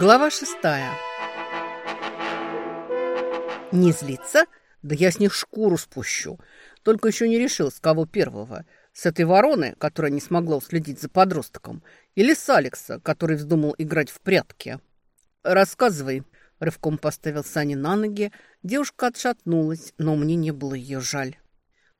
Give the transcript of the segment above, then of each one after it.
Глава шестая. Не злиться? Да я с них шкуру спущу. Только еще не решил, с кого первого. С этой вороны, которая не смогла уследить за подростком, или с Алекса, который вздумал играть в прятки. «Рассказывай», — рывком поставил Сани на ноги. Девушка отшатнулась, но мне не было ее жаль.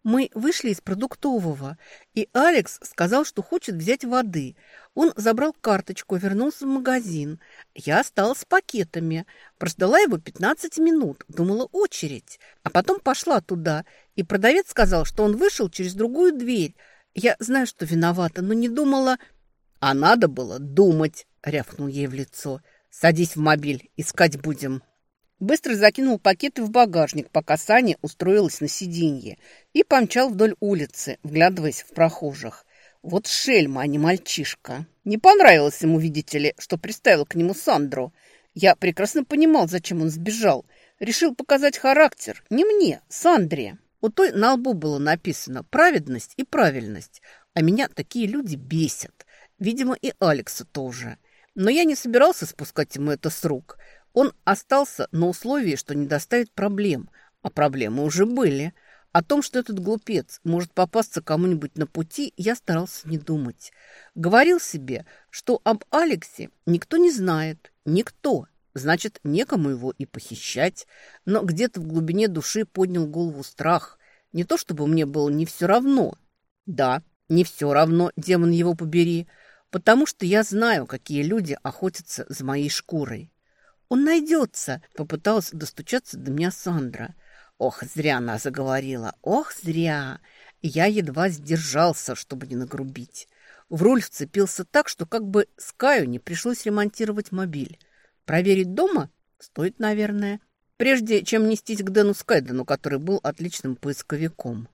Мы вышли из продуктового, и Алекс сказал, что хочет взять воды. Он забрал карточку, вернулся в магазин. Я осталась с пакетами. Прождала его 15 минут, думала очередь. А потом пошла туда, и продавец сказал, что он вышел через другую дверь. Я знаю, что виновата, но не думала... «А надо было думать», — рявкнул ей в лицо. «Садись в мобиль, искать будем». Быстро закинул пакеты в багажник, пока Саня устроилась на сиденье, и помчал вдоль улицы, вглядываясь в прохожих. Вот шельма, а не мальчишка. Не понравилось ему, видите ли, что приставил к нему Сандру. Я прекрасно понимал, зачем он сбежал. Решил показать характер. Не мне, Сандре. У той на лбу было написано «праведность» и «правильность». А меня такие люди бесят. Видимо, и Алекса тоже. Но я не собирался спускать ему это с рук – он остался на условии, что не доставит проблем, а проблемы уже были. О том, что этот глупец может попасться кому-нибудь на пути, я старался не думать. Говорил себе, что об Алексе никто не знает, никто, значит, некому его и похищать. Но где-то в глубине души поднял голову страх. Не то чтобы мне было не все равно. Да, не все равно, демон его побери, потому что я знаю, какие люди охотятся за моей шкурой. «Он найдется!» – попыталась достучаться до меня Сандра. Ох, зря она заговорила. Ох, зря! Я едва сдержался, чтобы не нагрубить. В руль вцепился так, что как бы Скаю не пришлось ремонтировать мобиль. Проверить дома? Стоит, наверное. Прежде чем нестись к Дэну Скайдену, который был отличным поисковиком.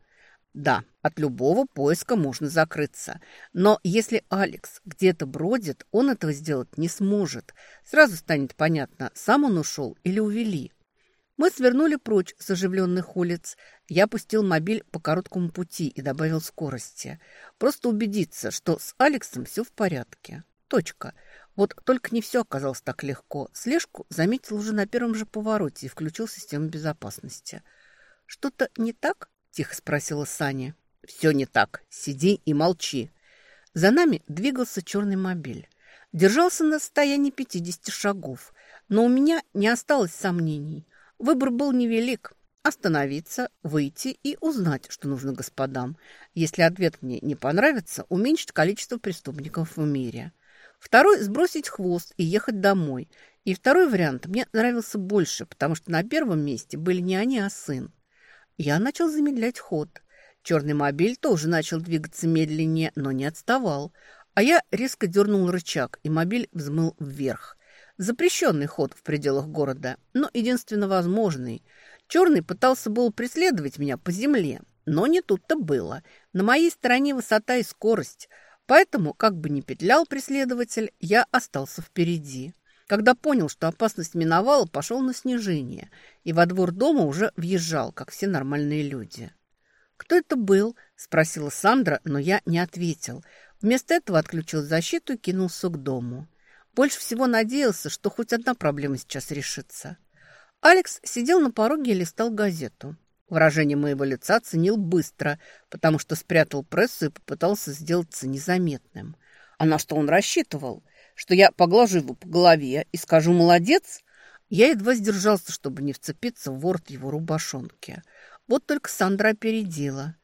Да, от любого поиска можно закрыться. Но если Алекс где-то бродит, он этого сделать не сможет. Сразу станет понятно, сам он ушел или увели. Мы свернули прочь с оживленных улиц. Я пустил мобиль по короткому пути и добавил скорости. Просто убедиться, что с Алексом все в порядке. Точка. Вот только не все оказалось так легко. Слежку заметил уже на первом же повороте и включил систему безопасности. Что-то не так? Тихо спросила Саня. «Все не так. Сиди и молчи». За нами двигался черный мобиль. Держался на расстоянии 50 шагов. Но у меня не осталось сомнений. Выбор был невелик. Остановиться, выйти и узнать, что нужно господам. Если ответ мне не понравится, уменьшить количество преступников в мире. Второй – сбросить хвост и ехать домой. И второй вариант мне нравился больше, потому что на первом месте были не они, а сын. Я начал замедлять ход. Черный мобиль тоже начал двигаться медленнее, но не отставал. А я резко дернул рычаг, и мобиль взмыл вверх. Запрещенный ход в пределах города, но единственно возможный. Черный пытался был преследовать меня по земле, но не тут-то было. На моей стороне высота и скорость, поэтому, как бы ни петлял преследователь, я остался впереди. Когда понял, что опасность миновала, пошел на снижение и во двор дома уже въезжал, как все нормальные люди. «Кто это был?» – спросила Сандра, но я не ответил. Вместо этого отключил защиту и кинулся к дому. Больше всего надеялся, что хоть одна проблема сейчас решится. Алекс сидел на пороге и листал газету. Выражение моего лица ценил быстро, потому что спрятал прессу и попытался сделаться незаметным. А на что он рассчитывал – что я поглажу его по голове и скажу «молодец», я едва сдержался, чтобы не вцепиться в ворот его рубашонки. Вот только Сандра опередила.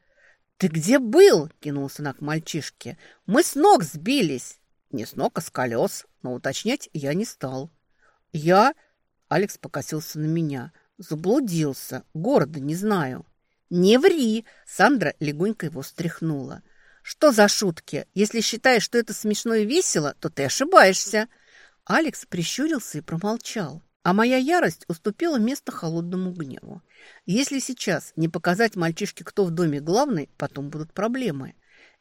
«Ты где был?» – кинулся она к мальчишке. «Мы с ног сбились!» «Не с ног, а с колес», но уточнять я не стал. «Я?» – Алекс покосился на меня. «Заблудился. Города не знаю». «Не ври!» – Сандра легонько его стряхнула. «Что за шутки? Если считаешь, что это смешно и весело, то ты ошибаешься». Алекс прищурился и промолчал. А моя ярость уступила место холодному гневу. Если сейчас не показать мальчишке, кто в доме главный, потом будут проблемы.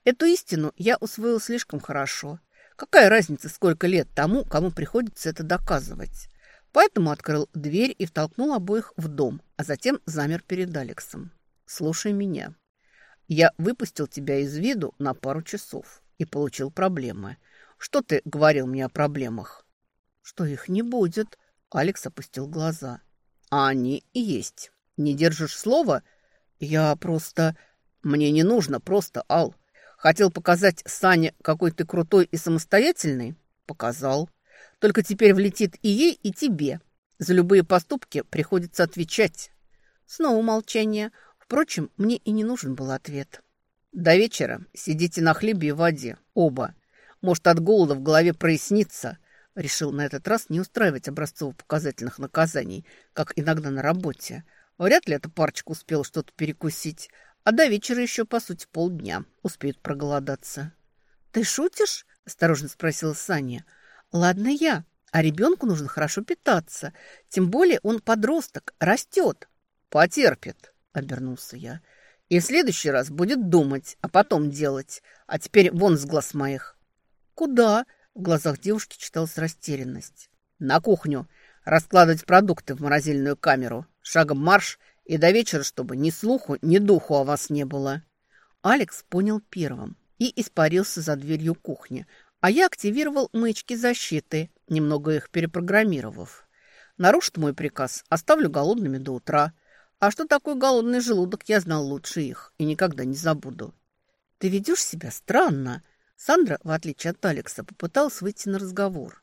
Эту истину я усвоил слишком хорошо. Какая разница, сколько лет тому, кому приходится это доказывать? Поэтому открыл дверь и втолкнул обоих в дом, а затем замер перед Алексом. «Слушай меня». Я выпустил тебя из виду на пару часов и получил проблемы. Что ты говорил мне о проблемах? Что их не будет? Алекс опустил глаза. А они и есть. Не держишь слова? Я просто... Мне не нужно просто, Ал. Хотел показать Сане, какой ты крутой и самостоятельный? Показал. Только теперь влетит и ей, и тебе. За любые поступки приходится отвечать. Снова молчание. Впрочем, мне и не нужен был ответ. До вечера сидите на хлебе и воде. Оба. Может, от голода в голове прояснится. Решил на этот раз не устраивать образцово-показательных наказаний, как иногда на работе. Вряд ли эта парочка успела что-то перекусить. А до вечера еще, по сути, полдня. Успеют проголодаться. «Ты шутишь?» – осторожно спросила Саня. «Ладно я, а ребенку нужно хорошо питаться. Тем более он подросток, растет». «Потерпит», – обернулся я. «И в следующий раз будет думать, а потом делать. А теперь вон с глаз моих». «Куда?» – в глазах девушки читалась растерянность. «На кухню. Раскладывать продукты в морозильную камеру. Шагом марш и до вечера, чтобы ни слуху, ни духу о вас не было». Алекс понял первым и испарился за дверью кухни, а я активировал маячки защиты, немного их перепрограммировав. Нарушит мой приказ, оставлю голодными до утра. А что такое голодный желудок, я знал лучше их и никогда не забуду. Ты ведешь себя странно. Сандра, в отличие от Алекса, попыталась выйти на разговор.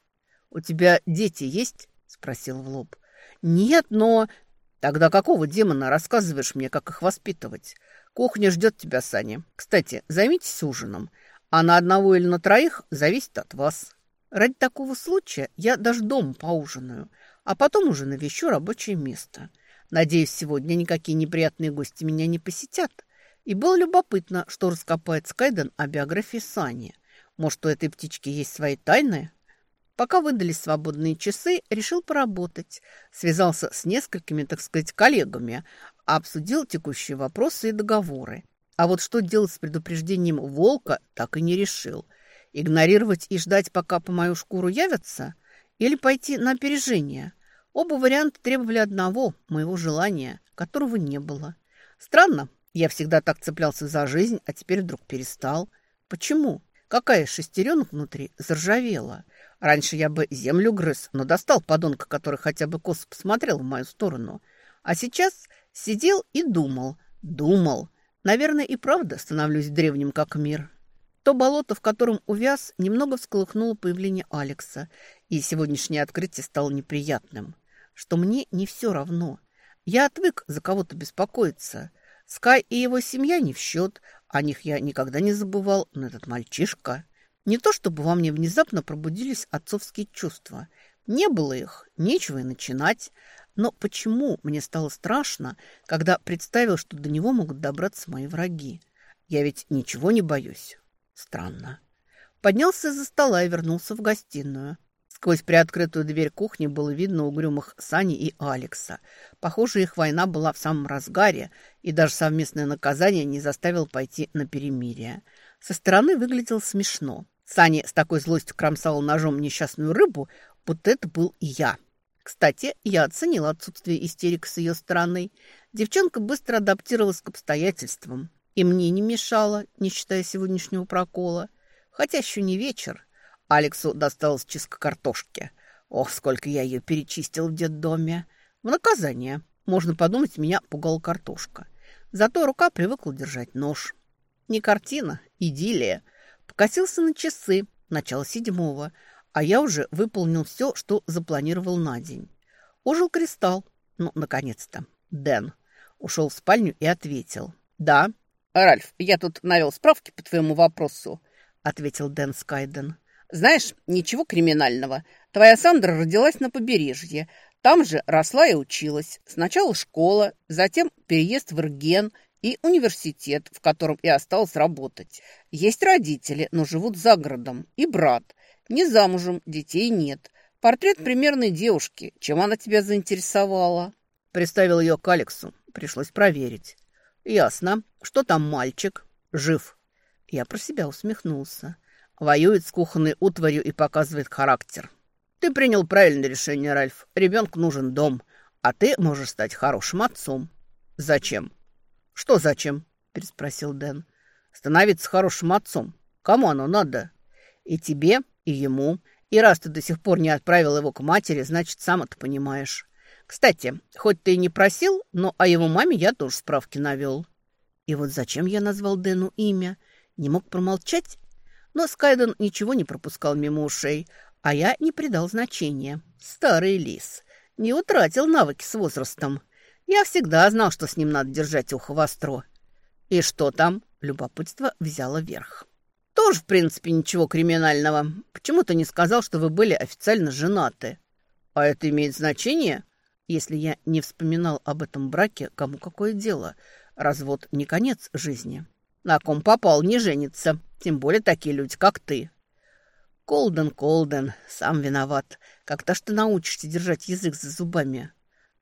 «У тебя дети есть?» – спросил в лоб. «Нет, но...» «Тогда какого демона рассказываешь мне, как их воспитывать? Кухня ждет тебя, Саня. Кстати, займитесь ужином а на одного или на троих зависит от вас. Ради такого случая я даже дома поужинаю, а потом уже навещу рабочее место. Надеюсь, сегодня никакие неприятные гости меня не посетят. И было любопытно, что раскопает Скайден о биографии Сани. Может, у этой птички есть свои тайны? Пока выдались свободные часы, решил поработать. Связался с несколькими, так сказать, коллегами, обсудил текущие вопросы и договоры. А вот что делать с предупреждением волка, так и не решил. Игнорировать и ждать, пока по мою шкуру явятся? Или пойти на опережение? Оба варианта требовали одного, моего желания, которого не было. Странно, я всегда так цеплялся за жизнь, а теперь вдруг перестал. Почему? Какая из шестеренок внутри заржавела? Раньше я бы землю грыз, но достал подонка, который хотя бы косо посмотрел в мою сторону. А сейчас сидел и думал, думал – Наверное, и правда становлюсь древним, как мир. То болото, в котором увяз, немного всколыхнуло появление Алекса, и сегодняшнее открытие стало неприятным. Что мне не все равно. Я отвык за кого-то беспокоиться. Скай и его семья не в счет, о них я никогда не забывал, но этот мальчишка... Не то чтобы во мне внезапно пробудились отцовские чувства. Не было их, нечего и начинать. Но почему мне стало страшно, когда представил, что до него могут добраться мои враги? Я ведь ничего не боюсь. Странно. Поднялся из-за стола и вернулся в гостиную. Сквозь приоткрытую дверь кухни было видно угрюмых Сани и Алекса. Похоже, их война была в самом разгаре, и даже совместное наказание не заставило пойти на перемирие. Со стороны выглядело смешно. Сани с такой злостью кромсала ножом несчастную рыбу, будто это был я. Кстати, я оценила отсутствие истерик с ее стороны. Девчонка быстро адаптировалась к обстоятельствам. И мне не мешало, не считая сегодняшнего прокола. Хотя еще не вечер. Алексу досталась чистка картошки. Ох, сколько я ее перечистил в детдоме. В наказание. Можно подумать, меня пугала картошка. Зато рука привыкла держать нож. Не картина, идиллия. Покосился на часы, начало седьмого – а я уже выполнил все, что запланировал на день. Ожил кристалл. Ну, наконец-то. Дэн. Ушел в спальню и ответил. «Да». «Ральф, я тут навел справки по твоему вопросу», — ответил Дэн Скайден. «Знаешь, ничего криминального. Твоя Сандра родилась на побережье. Там же росла и училась. Сначала школа, затем переезд в Ирген и университет, в котором и осталась работать. Есть родители, но живут за городом, и брат. Не замужем, детей нет. Портрет примерной девушки. Чем она тебя заинтересовала? Представил ее к Алексу. Пришлось проверить. Ясно. Что там мальчик? Жив. Я про себя усмехнулся. Воюет с кухонной утварью и показывает характер. Ты принял правильное решение, Ральф. Ребенку нужен дом, а ты можешь стать хорошим отцом. Зачем? Что зачем? Переспросил Дэн. Становиться хорошим отцом. Кому оно надо? И тебе, и ему, И раз ты до сих пор не отправил его к матери, значит, сам это понимаешь. Кстати, хоть ты и не просил, но о его маме я тоже справки навел. И вот зачем я назвал Дэну имя? Не мог промолчать? Но Скайден ничего не пропускал мимо ушей, а я не придал значения. Старый лис. Не утратил навыки с возрастом. Я всегда знал, что с ним надо держать ухо востро. И что там? Любопытство взяло верх. Тоже, в принципе, ничего криминального. Почему ты не сказал, что вы были официально женаты? А это имеет значение? Если я не вспоминал об этом браке, кому какое дело? Развод не конец жизни. На ком попал, не женится. Тем более такие люди, как ты. Колден, Колден, сам виноват. Как-то ты научишься держать язык за зубами.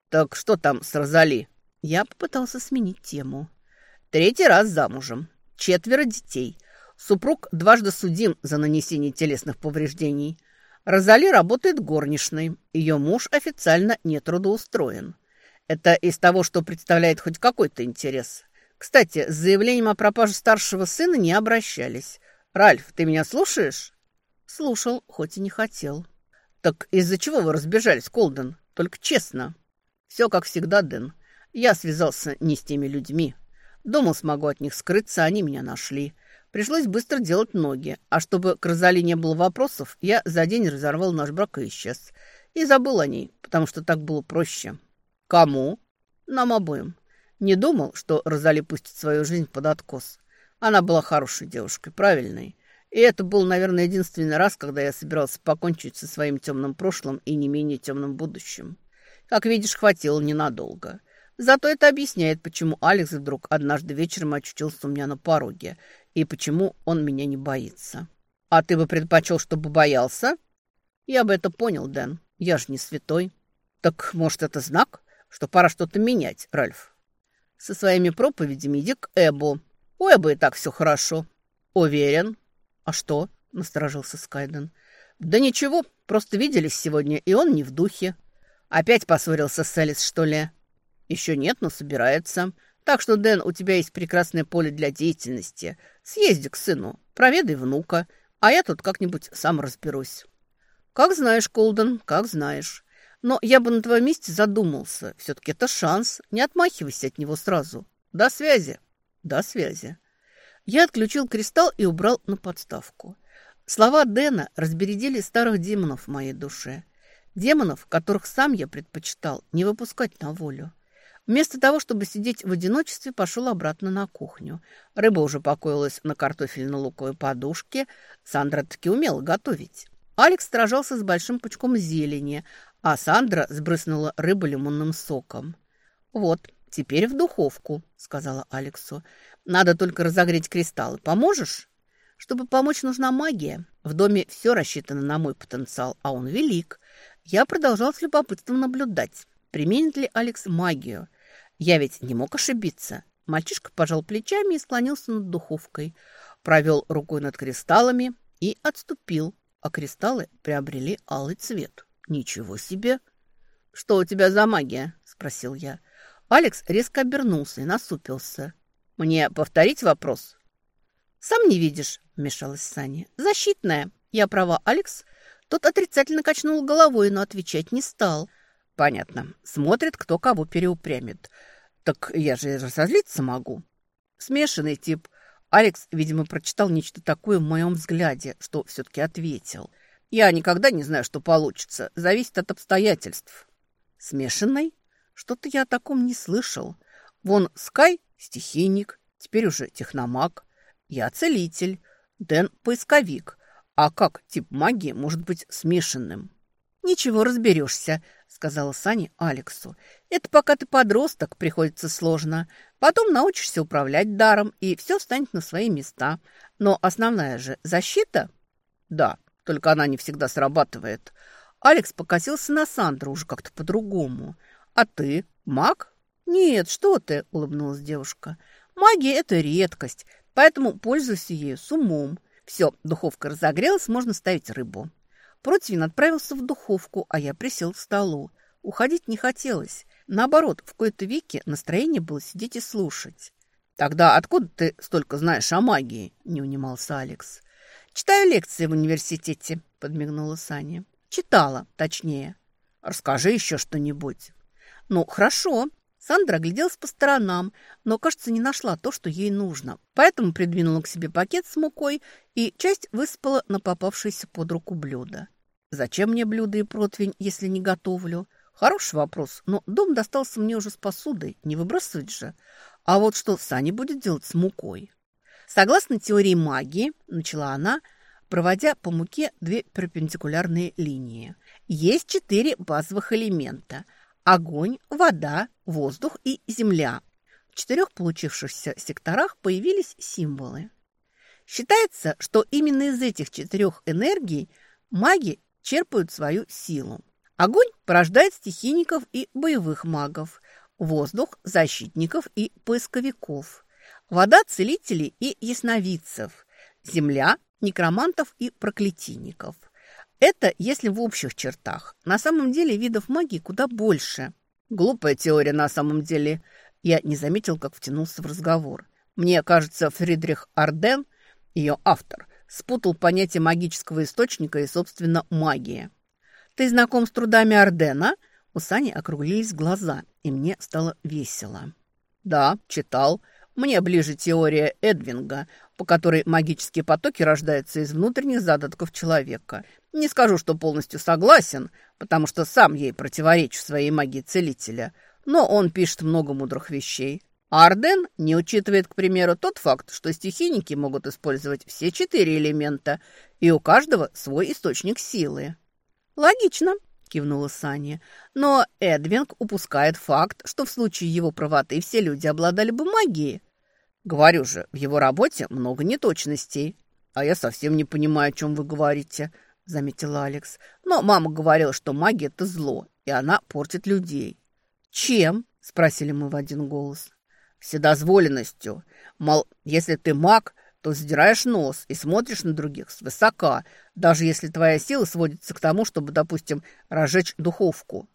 Так что там с Розали? Я попытался сменить тему. Третий раз замужем. Четверо детей. Супруг дважды судим за нанесение телесных повреждений. Розали работает горничной. Ее муж официально не трудоустроен. Это из того, что представляет хоть какой-то интерес. Кстати, с заявлением о пропаже старшего сына не обращались. «Ральф, ты меня слушаешь?» Слушал, хоть и не хотел. «Так из-за чего вы разбежались, Колден? Только честно». «Все как всегда, Дэн. Я связался не с теми людьми. Думал, смогу от них скрыться, они меня нашли. Пришлось быстро делать ноги. А чтобы к Розали не было вопросов, я за день разорвал наш брак и исчез. И забыл о ней, потому что так было проще». «Кому?» «Нам обоим. Не думал, что Розали пустит свою жизнь под откос. Она была хорошей девушкой, правильной. И это был, наверное, единственный раз, когда я собирался покончить со своим темным прошлым и не менее темным будущим. Как видишь, хватило ненадолго. Зато это объясняет, почему Алекс вдруг однажды вечером очутился у меня на пороге, и почему он меня не боится. А ты бы предпочел, чтобы боялся? Я бы это понял, Дэн. Я же не святой. Так, может, это знак, что пора что-то менять, Ральф? Со своими проповедями иди к Эбу. У Эбы и так все хорошо. Уверен. А что? Насторожился Скайден. Да ничего, просто виделись сегодня, и он не в духе. Опять поссорился с Элис, что ли? Еще нет, но собирается. Так что, Дэн, у тебя есть прекрасное поле для деятельности. Съезди к сыну, проведай внука, а я тут как-нибудь сам разберусь. Как знаешь, Колден, как знаешь. Но я бы на твоем месте задумался. Все-таки это шанс. Не отмахивайся от него сразу. До связи. До связи. Я отключил кристалл и убрал на подставку. Слова Дэна разбередили старых демонов в моей душе. Демонов, которых сам я предпочитал не выпускать на волю. Вместо того, чтобы сидеть в одиночестве, пошел обратно на кухню. Рыба уже покоилась на картофельно-луковой подушке. Сандра таки умела готовить. Алекс сражался с большим пучком зелени, а Сандра сбрызнула рыбу лимонным соком. «Вот, теперь в духовку», — сказала Алексу. «Надо только разогреть кристаллы. Поможешь?» «Чтобы помочь, нужна магия. В доме все рассчитано на мой потенциал, а он велик. Я продолжал с любопытством наблюдать, применит ли Алекс магию. Я ведь не мог ошибиться». Мальчишка пожал плечами и склонился над духовкой, провел рукой над кристаллами и отступил, а кристаллы приобрели алый цвет. Ничего себе! Что у тебя за магия? Спросил я. Алекс резко обернулся и насупился. Мне повторить вопрос? Сам не видишь, вмешалась Саня. Защитная. Я права, Алекс? Тот отрицательно качнул головой, но отвечать не стал. Понятно. Смотрит, кто кого переупрямит. Так я же разозлиться могу. Смешанный тип. Алекс, видимо, прочитал нечто такое в моем взгляде, что все-таки ответил. Я никогда не знаю, что получится. Зависит от обстоятельств. Смешанный? Что-то я о таком не слышал. Вон Скай – стихийник, теперь уже техномаг. Я целитель, Дэн – поисковик. А как тип магии может быть смешанным? «Ничего, разберешься», — сказала Саня Алексу. «Это пока ты подросток, приходится сложно. Потом научишься управлять даром, и все станет на свои места. Но основная же защита...» «Да, только она не всегда срабатывает». Алекс покосился на Сандру уже как-то по-другому. «А ты маг?» «Нет, что ты», — улыбнулась девушка. «Магия — это редкость, поэтому пользуйся ею с умом. Все, духовка разогрелась, можно ставить рыбу». Противень отправился в духовку, а я присел к столу. Уходить не хотелось. Наоборот, в кои-то веке настроение было сидеть и слушать. «Тогда откуда ты столько знаешь о магии?» – не унимался Алекс. «Читаю лекции в университете», – подмигнула Саня. «Читала, точнее». «Расскажи еще что-нибудь». «Ну, хорошо». Сандра огляделась по сторонам, но, кажется, не нашла то, что ей нужно. Поэтому придвинула к себе пакет с мукой и часть высыпала на попавшееся под руку блюдо. «Зачем мне блюдо и противень, если не готовлю?» Хороший вопрос, но дом достался мне уже с посудой, не выбрасывать же. А вот что Саня будет делать с мукой? Согласно теории магии, начала она, проводя по муке две перпендикулярные линии. Есть четыре базовых элемента – огонь, вода, воздух и земля. В четырех получившихся секторах появились символы. Считается, что именно из этих четырех энергий маги черпают свою силу. Огонь порождает стихийников и боевых магов, воздух – защитников и поисковиков, вода – целителей и ясновидцев, земля – некромантов и проклятийников. Это если в общих чертах. На самом деле видов магии куда больше. Глупая теория на самом деле. Я не заметил, как втянулся в разговор. Мне кажется, Фридрих Арден, ее автор, спутал понятие магического источника и, собственно, магии. «Ты знаком с трудами Ордена?» У Сани округлились глаза, и мне стало весело. «Да, читал. Мне ближе теория Эдвинга, по которой магические потоки рождаются из внутренних задатков человека. Не скажу, что полностью согласен, потому что сам ей противоречу своей магии целителя, но он пишет много мудрых вещей. Арден не учитывает, к примеру, тот факт, что стихийники могут использовать все четыре элемента, и у каждого свой источник силы. «Логично», – кивнула Саня. «Но Эдвинг упускает факт, что в случае его правоты все люди обладали бы магией. Говорю же, в его работе много неточностей. А я совсем не понимаю, о чем вы говорите», – заметила Алекс. «Но мама говорила, что магия – это зло, и она портит людей». «Чем?» – спросили мы в один голос. «Вседозволенностью. Мол, если ты маг, то задираешь нос и смотришь на других свысока, даже если твоя сила сводится к тому, чтобы, допустим, разжечь духовку.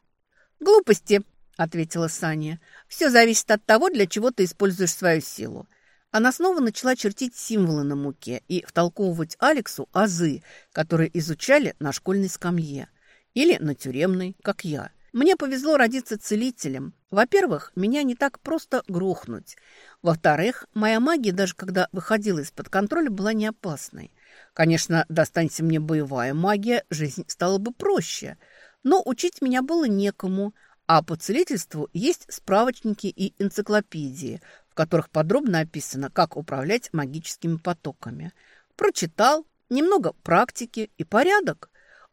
«Глупости», — ответила Саня. «Все зависит от того, для чего ты используешь свою силу». Она снова начала чертить символы на муке и втолковывать Алексу азы, которые изучали на школьной скамье. Или на тюремной, как я. Мне повезло родиться целителем. Во-первых, меня не так просто грохнуть. Во-вторых, моя магия, даже когда выходила из-под контроля, была не опасной. Конечно, достанься мне боевая магия, жизнь стала бы проще. Но учить меня было некому, а по целительству есть справочники и энциклопедии, в которых подробно описано, как управлять магическими потоками. Прочитал, немного практики и порядок.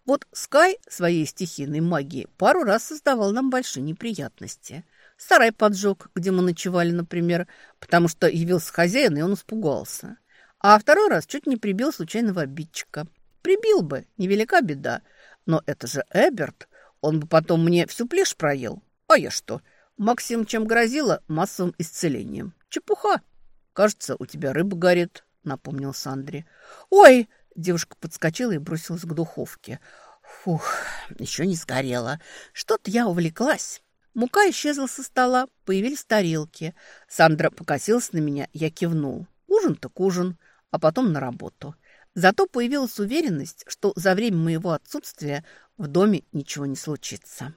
Вот Скай своей стихийной магией пару раз создавал нам большие неприятности. Сарай поджег, где мы ночевали, например, потому что явился хозяин, и он испугался. А второй раз чуть не прибил случайного обидчика. Прибил бы, невелика беда. Но это же Эберт. Он бы потом мне всю плешь проел. А я что? Максим чем грозила? Массовым исцелением. Чепуха. Кажется, у тебя рыба горит, напомнил Сандре. Ой, Девушка подскочила и бросилась к духовке. Фух, еще не сгорела. Что-то я увлеклась. Мука исчезла со стола, появились тарелки. Сандра покосилась на меня, я кивнул. Ужин так ужин, а потом на работу. Зато появилась уверенность, что за время моего отсутствия в доме ничего не случится.